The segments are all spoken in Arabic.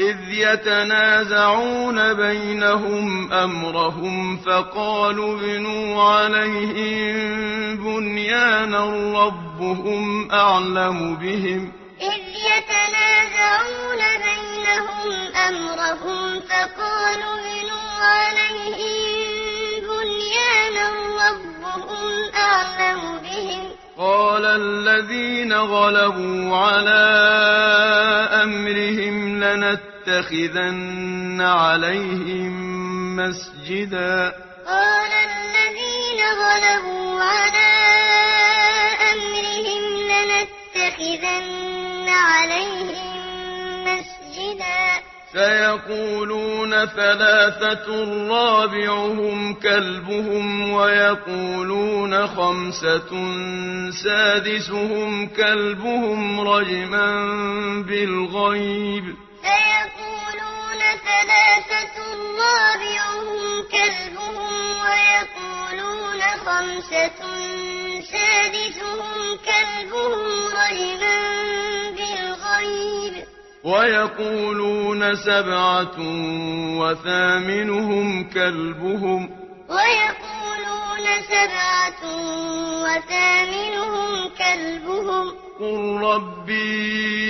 إذ يتنازعون بينهم أمرهم فقالوا بنوا عليهم بنيانا ربهم أعلم بهم إذ يتنازعون بينهم أمرهم فقالوا بنوا عليهم بنيانا ربهم أعلم بهم قال الذين غلبوا على لنتخذن عليهم مسجدا. قال الذين غلبوا على أمرهم لنتخذن عليهم مسجدا. فيقولون ثلاثة رابعهم كلبهم ويقولون خمسة سادسهم كلبهم رجما بالغيب. فيقولون كلبهم ويقولون خمسة سادسهم كلبهم رجما بالغيب. ويقولون سبعة وثامنهم كلبهم. ويقولون سبعة وثامنهم كلبهم. قل ربي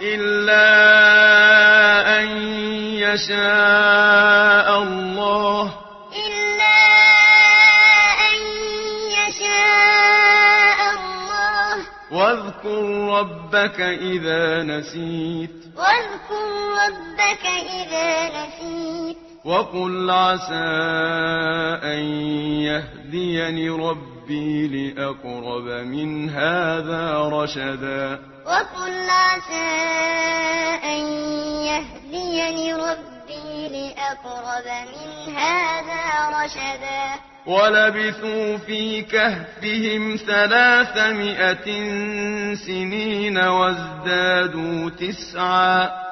إلا أن يشاء الله إلا أن يشاء الله واذكر ربك إذا نسيت واذكر ربك إذا نسيت وقل عسى أن يهديني ربي ربي لأقرب من هذا رشدا وقل عسى أن يهديني ربي لأقرب من هذا رشدا ولبثوا في كهفهم ثلاثمائة سنين وازدادوا تسعا ولبثوا في كهفهم ثلاثمائة سنين وازدادوا تسعا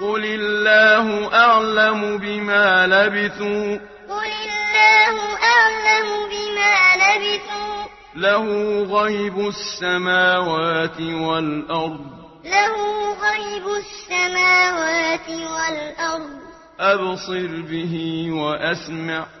قل الله أعلم بما لبثوا. قل الله أعلم بما لبثوا. له غيب السماوات والأرض. له غيب السماوات والأرض. أبصر به وأسمع.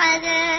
أحدا